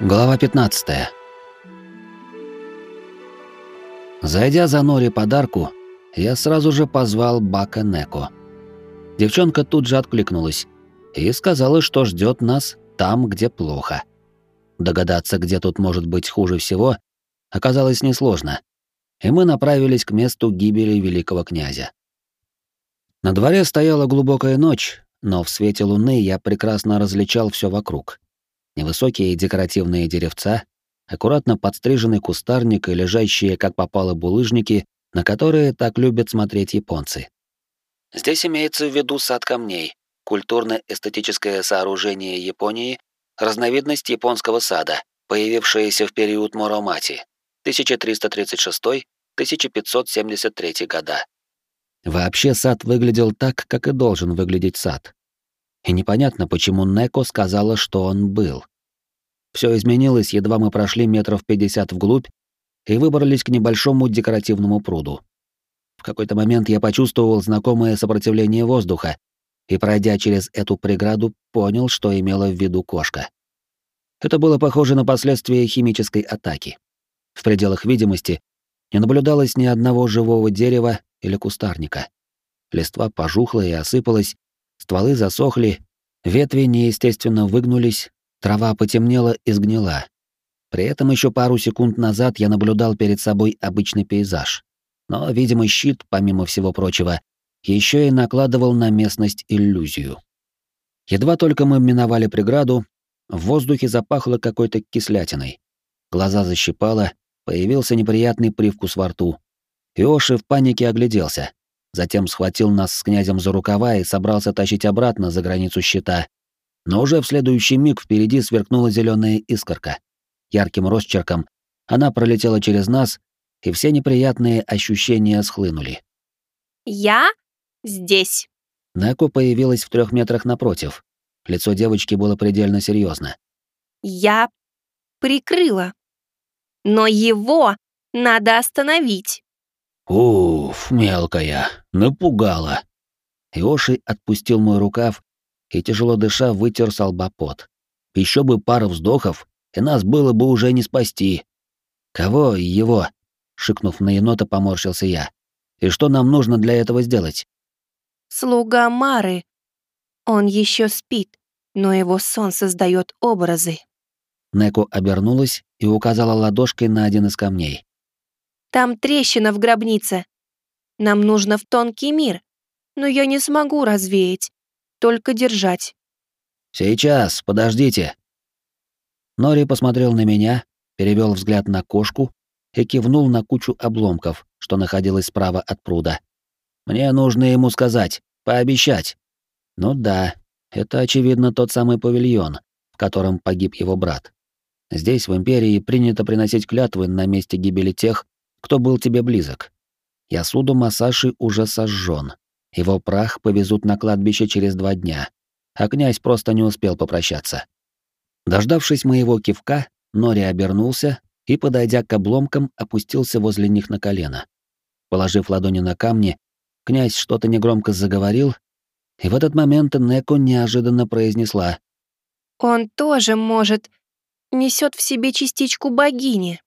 Глава 15. Зайдя за Нори подарку, я сразу же позвал Бака Неко. Девчонка тут же откликнулась и сказала, что ждет нас там, где плохо. Догадаться, где тут может быть хуже всего, оказалось несложно, и мы направились к месту гибели великого князя. На дворе стояла глубокая ночь, но в свете луны я прекрасно различал все вокруг невысокие декоративные деревца, аккуратно подстриженный кустарник и лежащие, как попало, булыжники, на которые так любят смотреть японцы. Здесь имеется в виду сад камней, культурно-эстетическое сооружение Японии, разновидность японского сада, появившееся в период Моромати, 1336-1573 года. Вообще сад выглядел так, как и должен выглядеть сад. И непонятно, почему Неко сказала, что он был. Все изменилось, едва мы прошли метров пятьдесят вглубь и выбрались к небольшому декоративному пруду. В какой-то момент я почувствовал знакомое сопротивление воздуха и, пройдя через эту преграду, понял, что имела в виду кошка. Это было похоже на последствия химической атаки. В пределах видимости не наблюдалось ни одного живого дерева или кустарника. Листва пожухла и осыпалась, стволы засохли, ветви неестественно выгнулись, Трава потемнела и сгнила. При этом еще пару секунд назад я наблюдал перед собой обычный пейзаж. Но, видимо, щит, помимо всего прочего, еще и накладывал на местность иллюзию. Едва только мы миновали преграду, в воздухе запахло какой-то кислятиной. Глаза защипало, появился неприятный привкус во рту. Иоши в панике огляделся. Затем схватил нас с князем за рукава и собрался тащить обратно за границу щита, но уже в следующий миг впереди сверкнула зеленая искорка. Ярким росчерком она пролетела через нас, и все неприятные ощущения схлынули. «Я здесь». Неко появилась в трех метрах напротив. Лицо девочки было предельно серьезно. «Я прикрыла. Но его надо остановить». «Уф, мелкая, напугала». Иоши отпустил мой рукав и, тяжело дыша, вытер с лба пот. Еще бы пара вздохов, и нас было бы уже не спасти. Кого его? Шикнув на енота, поморщился я. И что нам нужно для этого сделать? Слуга Мары. Он еще спит, но его сон создает образы. Неко обернулась и указала ладошкой на один из камней. Там трещина в гробнице. Нам нужно в тонкий мир, но я не смогу развеять только держать. Сейчас, подождите. Нори посмотрел на меня, перевел взгляд на кошку и кивнул на кучу обломков, что находилась справа от пруда. Мне нужно ему сказать, пообещать. Ну да, это очевидно тот самый павильон, в котором погиб его брат. Здесь, в Империи, принято приносить клятвы на месте гибели тех, кто был тебе близок. Ясуду Масаши уже сожжен, его прах повезут на кладбище через два дня, а князь просто не успел попрощаться. Дождавшись моего кивка, Нори обернулся и, подойдя к обломкам, опустился возле них на колено. Положив ладони на камни, князь что-то негромко заговорил, и в этот момент Неко неожиданно произнесла. «Он тоже может... несет в себе частичку богини».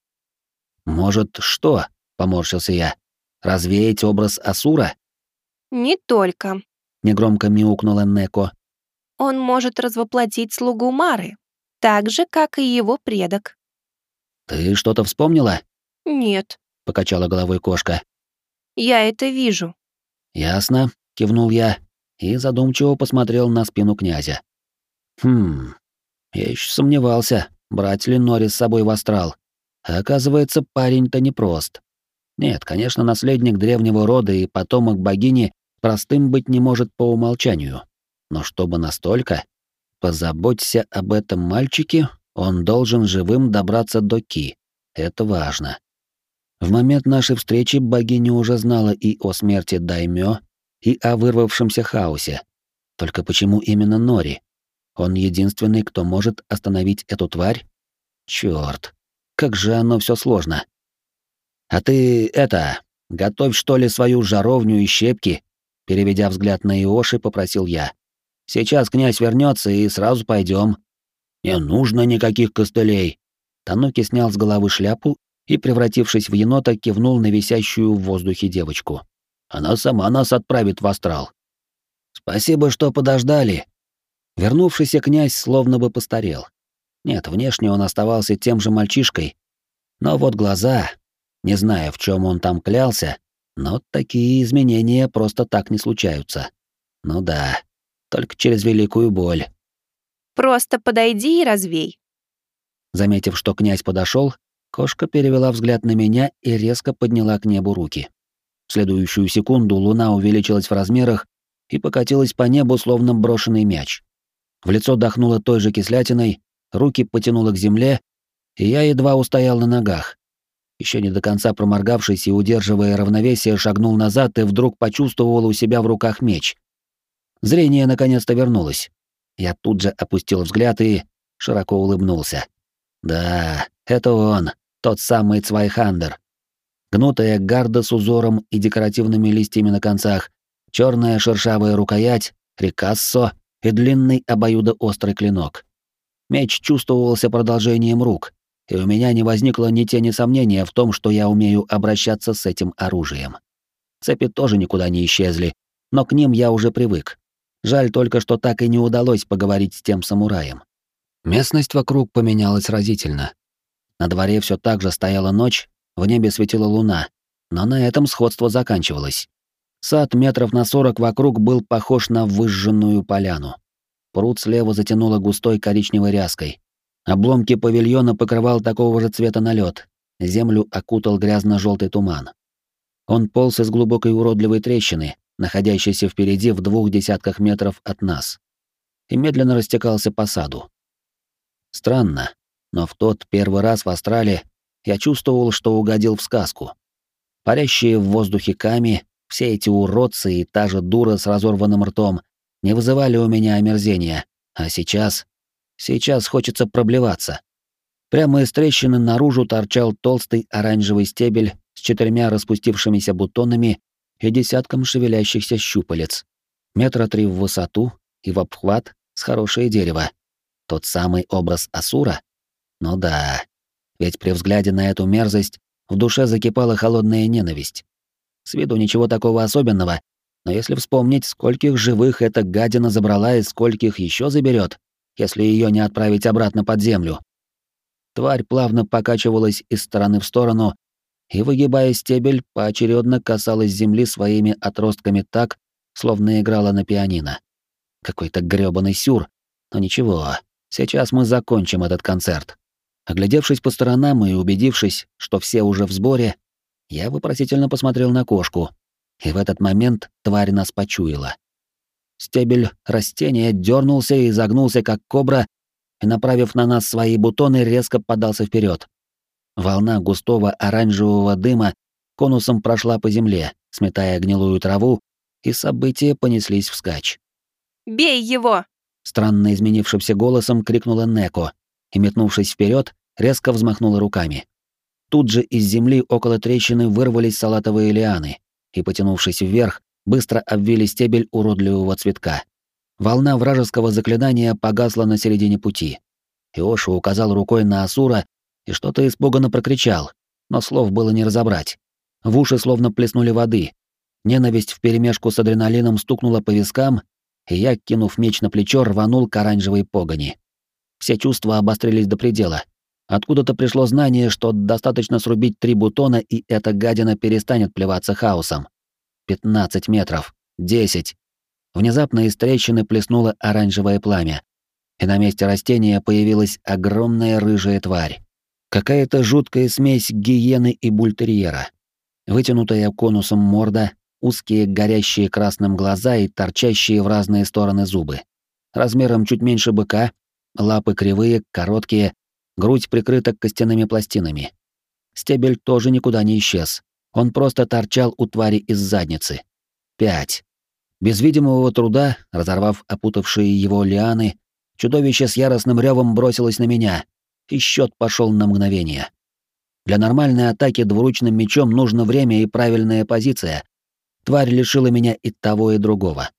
«Может, что?» — поморщился я. «Развеять образ Асура?» «Не только», — негромко мяукнула Неко. «Он может развоплотить слугу Мары, так же, как и его предок». «Ты что-то вспомнила?» «Нет», — покачала головой кошка. «Я это вижу». «Ясно», — кивнул я и задумчиво посмотрел на спину князя. «Хм, я еще сомневался, брать ли Нори с собой в астрал. А оказывается, парень-то непрост. Нет, конечно, наследник древнего рода и потомок богини простым быть не может по умолчанию. Но чтобы настолько, позаботься об этом мальчике, он должен живым добраться до Ки. Это важно. В момент нашей встречи богиня уже знала и о смерти Даймё, и о вырвавшемся хаосе. Только почему именно Нори? Он единственный, кто может остановить эту тварь? Чёрт, как же оно все сложно. А ты, это, готовь что ли свою жаровню и щепки Переведя взгляд на Иоши, попросил я. «Сейчас князь вернется и сразу пойдем. «Не нужно никаких костылей», Тануки снял с головы шляпу и, превратившись в енота, кивнул на висящую в воздухе девочку. «Она сама нас отправит в астрал». «Спасибо, что подождали». Вернувшийся князь словно бы постарел. Нет, внешне он оставался тем же мальчишкой, но вот глаза, не знаю, в чем он там клялся, но такие изменения просто так не случаются. Ну да, только через великую боль. Просто подойди и развей. Заметив, что князь подошел, кошка перевела взгляд на меня и резко подняла к небу руки. В следующую секунду луна увеличилась в размерах и покатилась по небу, словно брошенный мяч. В лицо дохнуло той же кислятиной, руки потянуло к земле, и я едва устоял на ногах. Еще не до конца проморгавшись и удерживая равновесие, шагнул назад и вдруг почувствовал у себя в руках меч. Зрение наконец-то вернулось. Я тут же опустил взгляд и широко улыбнулся. Да, это он, тот самый Цвайхандер. Гнутая гарда с узором и декоративными листьями на концах, черная шершавая рукоять, рикассо и длинный обоюдоострый клинок. Меч чувствовался продолжением рук, и у меня не возникло ни тени сомнения в том, что я умею обращаться с этим оружием. Цепи тоже никуда не исчезли, но к ним я уже привык. Жаль только, что так и не удалось поговорить с тем самураем. Местность вокруг поменялась разительно. На дворе все так же стояла ночь, в небе светила луна, но на этом сходство заканчивалось. Сад метров на сорок вокруг был похож на выжженную поляну. Пруд слева затянуло густой коричневой ряской, Обломки павильона покрывал такого же цвета налет. Землю окутал грязно-желтый туман. Он полз из глубокой уродливой трещины, находящейся впереди в двух десятках метров от нас, и медленно растекался по саду. Странно, но в тот первый раз в Астрале я чувствовал, что угодил в сказку. Парящие в воздухе ками, все эти уродцы и та же дура с разорванным ртом не вызывали у меня омерзения, а сейчас Сейчас хочется проблеваться. Прямо из трещины наружу торчал толстый оранжевый стебель с четырьмя распустившимися бутонами и десятком шевелящихся щупалец. Метра три в высоту и в обхват с хорошее дерево. Тот самый образ Асура? Ну да, ведь при взгляде на эту мерзость в душе закипала холодная ненависть. С виду ничего такого особенного, но если вспомнить, скольких живых эта гадина забрала и скольких еще заберет, если ее не отправить обратно под землю. Тварь плавно покачивалась из стороны в сторону, и, выгибая стебель, поочередно касалась земли своими отростками так, словно играла на пианино. Какой-то грёбаный сюр. Но ничего, сейчас мы закончим этот концерт. Оглядевшись по сторонам и убедившись, что все уже в сборе, я вопросительно посмотрел на кошку, и в этот момент тварь нас почуяла. Стебель растения дернулся и загнулся, как кобра, и, направив на нас свои бутоны, резко подался вперед. Волна густого оранжевого дыма конусом прошла по земле, сметая гнилую траву, и события понеслись вскачь. «Бей его!» Странно изменившимся голосом крикнула Неко и, метнувшись вперед, резко взмахнула руками. Тут же из земли около трещины вырвались салатовые лианы и, потянувшись вверх, быстро обвили стебель уродливого цветка. Волна вражеского заклинания погасла на середине пути. Иоша указал рукой на Асура и что-то испуганно прокричал, но слов было не разобрать. В уши словно плеснули воды. Ненависть вперемешку с адреналином стукнула по вискам, и я, кинув меч на плечо, рванул к оранжевой погони. Все чувства обострились до предела. Откуда-то пришло знание, что достаточно срубить три бутона, и эта гадина перестанет плеваться хаосом. 15 метров, 10. Внезапно из трещины плеснуло оранжевое пламя, и на месте растения появилась огромная рыжая тварь. Какая-то жуткая смесь гиены и бультерьера. Вытянутая конусом морда, узкие горящие красным глаза и торчащие в разные стороны зубы. Размером чуть меньше быка, лапы кривые, короткие, грудь прикрыта костяными пластинами. Стебель тоже никуда не исчез. Он просто торчал у твари из задницы. Пять. Без видимого труда, разорвав опутавшие его лианы, чудовище с яростным ревом бросилось на меня, и счет пошел на мгновение. Для нормальной атаки двуручным мечом нужно время и правильная позиция. Тварь лишила меня и того, и другого.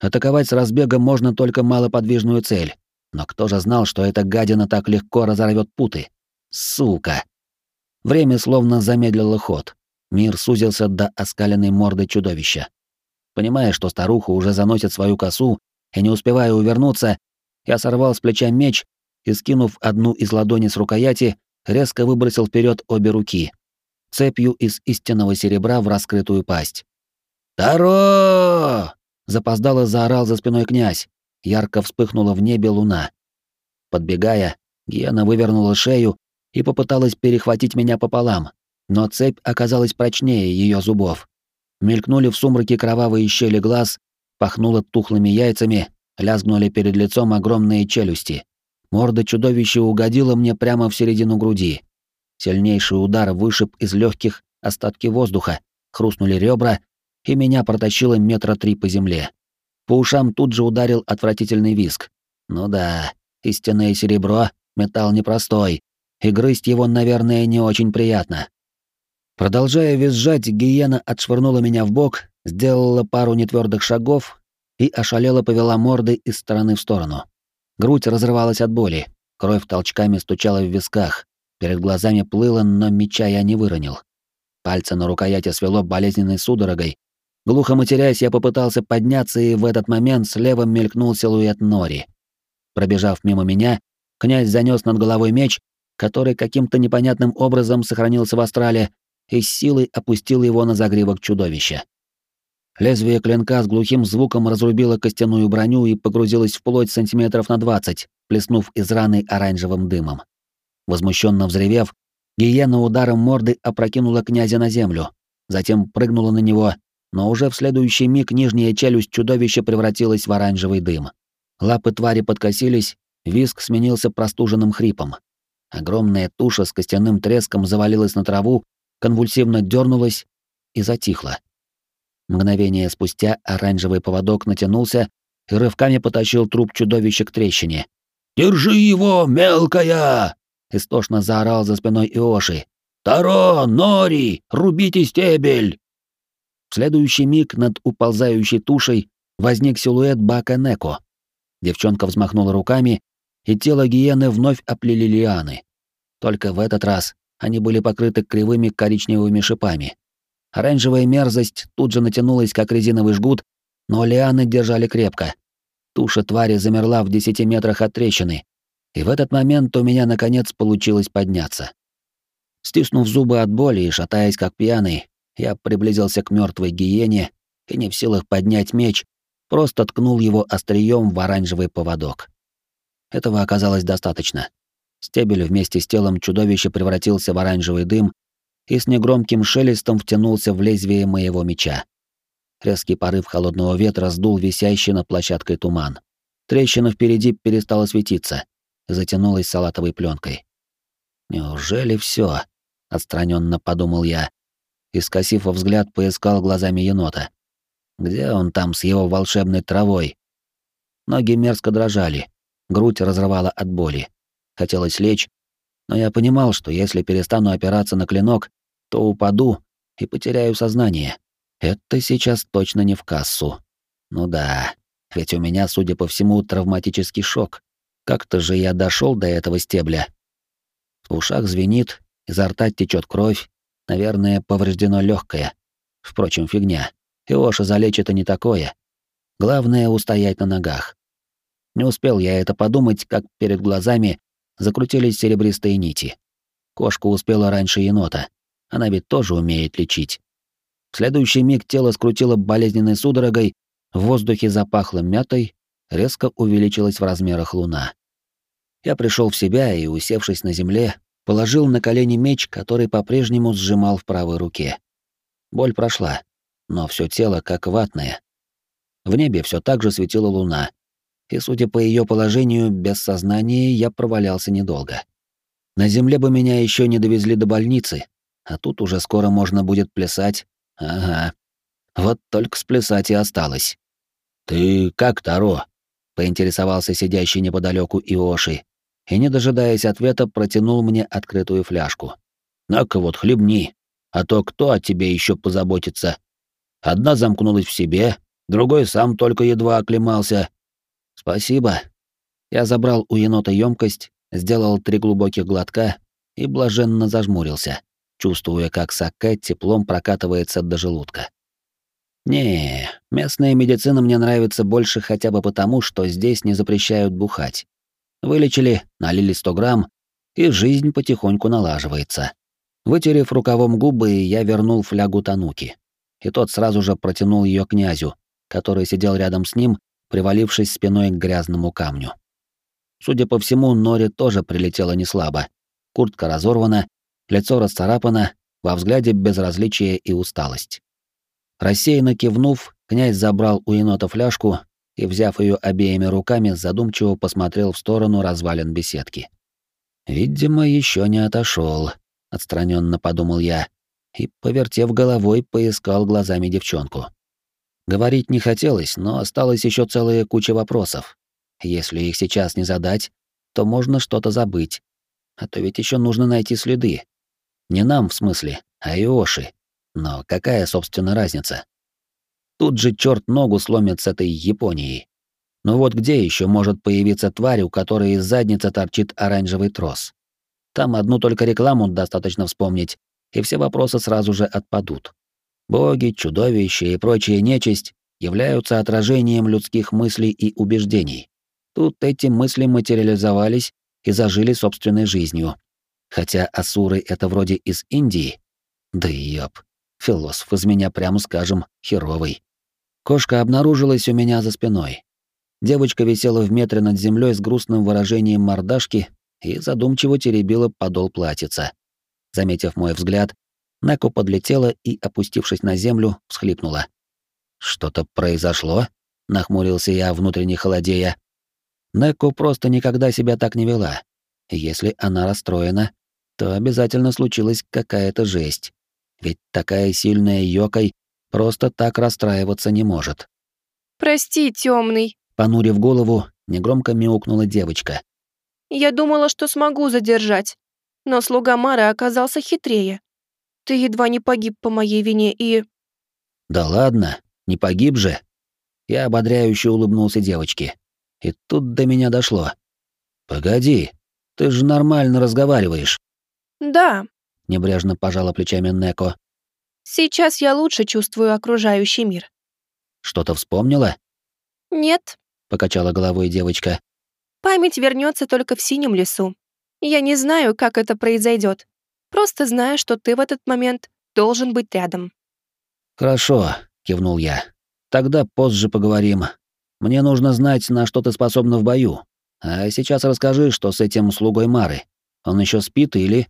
Атаковать с разбега можно только малоподвижную цель. Но кто же знал, что эта гадина так легко разорвет путы? Сука! Время словно замедлило ход. Мир сузился до оскаленной морды чудовища. Понимая, что старуха уже заносит свою косу, и не успевая увернуться, я сорвал с плеча меч и, скинув одну из ладоней с рукояти, резко выбросил вперед обе руки, цепью из истинного серебра в раскрытую пасть. «Таро!» — запоздало заорал за спиной князь. Ярко вспыхнула в небе луна. Подбегая, Гиена вывернула шею и попыталась перехватить меня пополам, но цепь оказалась прочнее ее зубов. Мелькнули в сумраке кровавые щели глаз, пахнуло тухлыми яйцами, лязгнули перед лицом огромные челюсти. Морда чудовища угодила мне прямо в середину груди. Сильнейший удар вышиб из легких остатки воздуха, хрустнули ребра, и меня протащило метра три по земле. По ушам тут же ударил отвратительный виск. Ну да, истинное серебро, металл непростой, и грызть его, наверное, не очень приятно. Продолжая визжать, гиена отшвырнула меня в бок, сделала пару нетвердых шагов и ошалело повела мордой из стороны в сторону. Грудь разрывалась от боли, кровь толчками стучала в висках, перед глазами плыло, но меча я не выронил. Пальцы на рукояти свело болезненной судорогой. Глухо матерясь, я попытался подняться, и в этот момент слева мелькнул силуэт Нори. Пробежав мимо меня, князь занёс над головой меч, который каким-то непонятным образом сохранился в астрале, и с силой опустил его на загривок чудовища. Лезвие клинка с глухим звуком разрубило костяную броню и погрузилось в плоть сантиметров на двадцать, плеснув из раны оранжевым дымом. Возмущенно взревев, гиена ударом морды опрокинула князя на землю, затем прыгнула на него, но уже в следующий миг нижняя челюсть чудовища превратилась в оранжевый дым. Лапы твари подкосились, виск сменился простуженным хрипом. Огромная туша с костяным треском завалилась на траву, конвульсивно дернулась и затихла. Мгновение спустя оранжевый поводок натянулся и рывками потащил труп чудовища к трещине. «Держи его, мелкая!» — истошно заорал за спиной Иоши. «Таро, Нори, рубите стебель!» Следующий миг над уползающей тушей возник силуэт Бака Неко. Девчонка взмахнула руками, и тело гиены вновь оплели лианы. Только в этот раз они были покрыты кривыми коричневыми шипами. Оранжевая мерзость тут же натянулась, как резиновый жгут, но лианы держали крепко. Туша твари замерла в десяти метрах от трещины, и в этот момент у меня наконец получилось подняться. Стиснув зубы от боли и шатаясь как пьяный, я приблизился к мертвой гиене и не в силах поднять меч, просто ткнул его острием в оранжевый поводок. Этого оказалось достаточно. Стебель вместе с телом чудовища превратился в оранжевый дым, и с негромким шелестом втянулся в лезвие моего меча. Резкий порыв холодного ветра сдул висящий над площадкой туман. Трещина впереди перестала светиться, затянулась салатовой пленкой. Неужели все? отстраненно подумал я, и скосив взгляд, поискал глазами енота. Где он там с его волшебной травой? Ноги мерзко дрожали, грудь разрывала от боли. Хотелось лечь, но я понимал, что если перестану опираться на клинок, то упаду и потеряю сознание. Это сейчас точно не в кассу. Ну да, ведь у меня, судя по всему, травматический шок. Как-то же я дошел до этого стебля. В ушах звенит, изо рта течет кровь, наверное, повреждено легкое. Впрочем, фигня. Иоша залечит и не такое. Главное — устоять на ногах. Не успел я это подумать, как перед глазами закрутились серебристые нити. Кошка успела раньше енота. Она ведь тоже умеет лечить. В следующий миг тело скрутило болезненной судорогой, в воздухе запахло мятой, резко увеличилась в размерах луна. Я пришел в себя и, усевшись на земле, положил на колени меч, который по-прежнему сжимал в правой руке. Боль прошла, но все тело как ватное. В небе все так же светила луна, и, судя по ее положению, без сознания я провалялся недолго. На земле бы меня еще не довезли до больницы, а тут уже скоро можно будет плясать. Ага. Вот только сплясать и осталось. «Ты как, Таро?» — поинтересовался сидящий неподалеку Иоши, и, не дожидаясь ответа, протянул мне открытую фляжку. «На-ка вот хлебни, а то кто о тебе еще позаботится?» Одна замкнулась в себе, другой сам только едва оклемался, «Спасибо». Я забрал у енота емкость, сделал три глубоких глотка и блаженно зажмурился, чувствуя, как саке теплом прокатывается до желудка. Не, местная медицина мне нравится больше хотя бы потому, что здесь не запрещают бухать. Вылечили, налили 100 грамм, и жизнь потихоньку налаживается. Вытерев рукавом губы, я вернул флягу Тануки. И тот сразу же протянул ее князю, который сидел рядом с ним, привалившись спиной к грязному камню. Судя по всему, Нори тоже прилетела неслабо. Куртка разорвана, лицо расцарапано, во взгляде безразличие и усталость. Рассеянно кивнув, князь забрал у енота фляжку и, взяв ее обеими руками, задумчиво посмотрел в сторону развалин беседки. «Видимо, еще не отошел, отстраненно подумал я и, повертев головой, поискал глазами девчонку. Говорить не хотелось, но осталась еще целая куча вопросов. Если их сейчас не задать, то можно что-то забыть. А то ведь еще нужно найти следы. Не нам, в смысле, а Иоши. Но какая, собственно, разница? Тут же черт ногу сломит с этой Японией. Но вот где еще может появиться тварь, у которой из задницы торчит оранжевый трос? Там одну только рекламу достаточно вспомнить, и все вопросы сразу же отпадут. Боги, чудовища и прочая нечисть являются отражением людских мыслей и убеждений. Тут эти мысли материализовались и зажили собственной жизнью. Хотя асуры — это вроде из Индии. Да ёб, философ из меня, прямо скажем, херовый. Кошка обнаружилась у меня за спиной. Девочка висела в метре над землей с грустным выражением мордашки и задумчиво теребила подол платьица. Заметив мой взгляд, Неко подлетела и, опустившись на землю, всхлипнула. «Что-то произошло?» — нахмурился я, внутренне холодея. Неко просто никогда себя так не вела. Если она расстроена, то обязательно случилась какая-то жесть. Ведь такая сильная Йокой просто так расстраиваться не может. «Прости, темный, понурив голову, негромко мяукнула девочка. «Я думала, что смогу задержать, но слуга Мары оказался хитрее. Ты едва не погиб по моей вине и...» «Да ладно, не погиб же!» Я ободряюще улыбнулся девочке. И тут до меня дошло. «Погоди, ты же нормально разговариваешь». «Да», — небрежно пожала плечами Неко. «Сейчас я лучше чувствую окружающий мир». «Что-то вспомнила?» «Нет», — покачала головой девочка. «Память вернется только в синем лесу. Я не знаю, как это произойдет. Просто знаю, что ты в этот момент должен быть рядом». «Хорошо», — кивнул я. «Тогда позже поговорим. Мне нужно знать, на что ты способна в бою. А сейчас расскажи, что с этим слугой Мары. Он еще спит или...»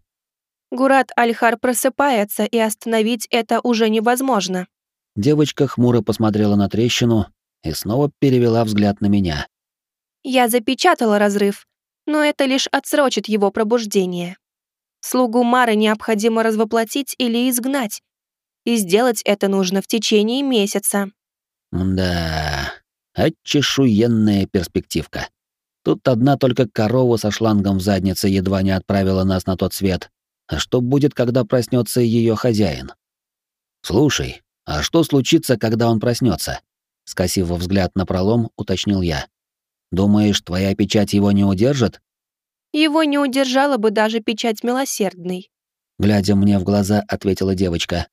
Гурат Альхар просыпается, и остановить это уже невозможно. Девочка хмуро посмотрела на трещину и снова перевела взгляд на меня. Я запечатала разрыв, но это лишь отсрочит его пробуждение. Слугу Мары необходимо развоплотить или изгнать. И сделать это нужно в течение месяца. Да, отчешуенная перспективка. Тут одна только корова со шлангом в заднице едва не отправила нас на тот свет. А что будет, когда проснется ее хозяин? Слушай, а что случится, когда он проснется? Скосив взгляд на пролом, уточнил я. Думаешь, твоя печать его не удержит? Его не удержала бы даже печать милосердной. Глядя мне в глаза, ответила девочка.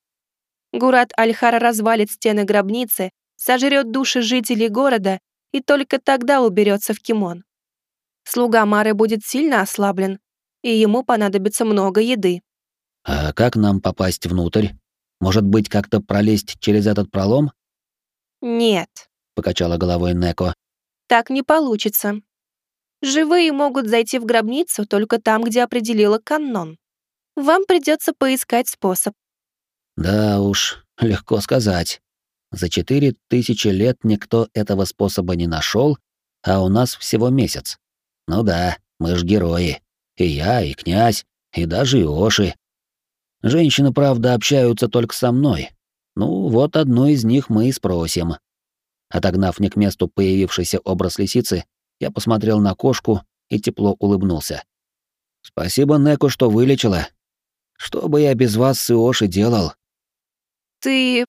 Гурат Альхара развалит стены гробницы, сожрет души жителей города и только тогда уберется в Кимон. Слуга Мары будет сильно ослаблен, и ему понадобится много еды. А как нам попасть внутрь? Может быть, как-то пролезть через этот пролом? Нет, покачала головой Неко. Так не получится. Живые могут зайти в гробницу только там, где определила канон. Вам придется поискать способ. Да уж, легко сказать. За четыре тысячи лет никто этого способа не нашел, а у нас всего месяц. Ну да, мы ж герои. И я, и князь, и даже Иоши. Женщины, правда, общаются только со мной. Ну, вот одну из них мы и спросим. Отогнав не к месту появившийся образ лисицы, я посмотрел на кошку и тепло улыбнулся. «Спасибо, Неко, что вылечила. Что бы я без вас с Иоши делал?» «Ты...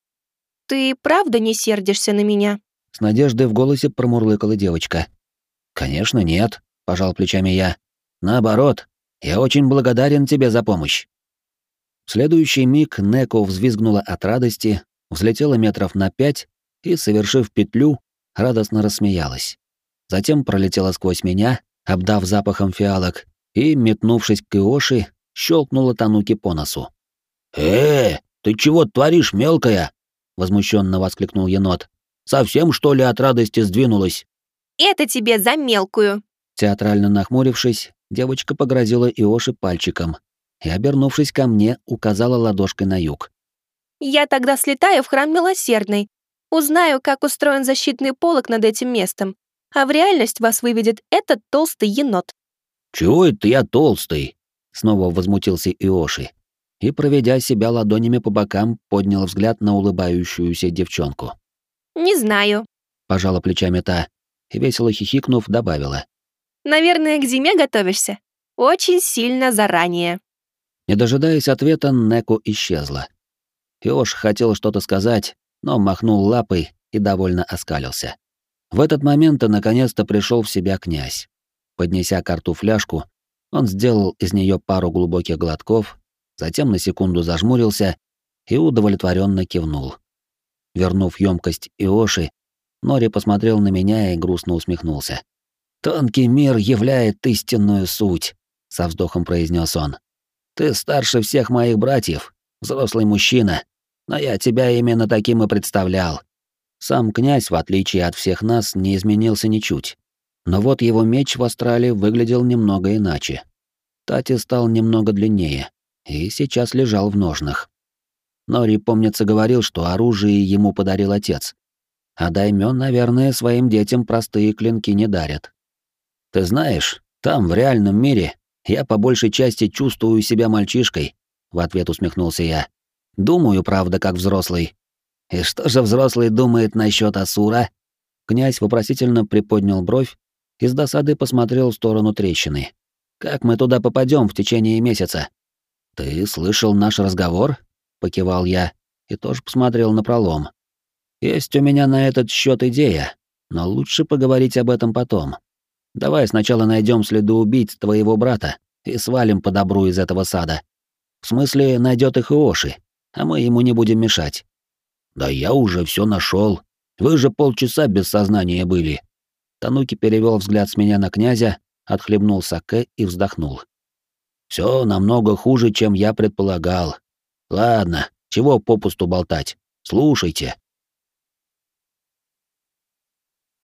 ты правда не сердишься на меня?» С надеждой в голосе промурлыкала девочка. «Конечно нет», — пожал плечами я. «Наоборот, Я очень благодарен тебе за помощь. В следующий миг Неко взвизгнула от радости, взлетела метров на пять и, совершив петлю, радостно рассмеялась. Затем пролетела сквозь меня, обдав запахом фиалок, и, метнувшись к Иоши, щелкнула Тануки по носу. «Э, ты чего творишь, мелкая?» — возмущенно воскликнул енот. «Совсем, что ли, от радости сдвинулась?» «Это тебе за мелкую!» Театрально нахмурившись, девочка погрозила Иоши пальчиком и, обернувшись ко мне, указала ладошкой на юг. «Я тогда слетаю в храм Милосердный, узнаю, как устроен защитный полог над этим местом, а в реальность вас выведет этот толстый енот». «Чего это я толстый?» — снова возмутился Иоши и, проведя себя ладонями по бокам, поднял взгляд на улыбающуюся девчонку. «Не знаю», — пожала плечами та и, весело хихикнув, добавила. «Наверное, к зиме готовишься? Очень сильно заранее». Не дожидаясь ответа, Неку исчезла. Иош хотел что-то сказать, но махнул лапой и довольно оскалился. В этот момент наконец-то пришел в себя князь. Поднеся карту фляжку, он сделал из нее пару глубоких глотков, затем на секунду зажмурился и удовлетворенно кивнул. Вернув емкость Иоши, Нори посмотрел на меня и грустно усмехнулся. «Тонкий мир являет истинную суть», — со вздохом произнес он. «Ты старше всех моих братьев, взрослый мужчина, но я тебя именно таким и представлял. Сам князь, в отличие от всех нас, не изменился ничуть. Но вот его меч в астрале выглядел немного иначе. Тати стал немного длиннее и сейчас лежал в ножнах. Нори, помнится, говорил, что оружие ему подарил отец. А даймён, наверное, своим детям простые клинки не дарят. Ты знаешь, там, в реальном мире, я по большей части чувствую себя мальчишкой, в ответ усмехнулся я. Думаю, правда, как взрослый. И что же взрослый думает насчет Асура? Князь вопросительно приподнял бровь и с досады посмотрел в сторону трещины. Как мы туда попадем в течение месяца? Ты слышал наш разговор? покивал я и тоже посмотрел на пролом. Есть у меня на этот счет идея, но лучше поговорить об этом потом. Давай сначала найдем следы убийц твоего брата и свалим по добру из этого сада. В смысле, найдет их Иоши, а мы ему не будем мешать. Да я уже все нашел. Вы же полчаса без сознания были. Тануки перевел взгляд с меня на князя, отхлебнул саке и вздохнул. Все намного хуже, чем я предполагал. Ладно, чего попусту болтать? Слушайте.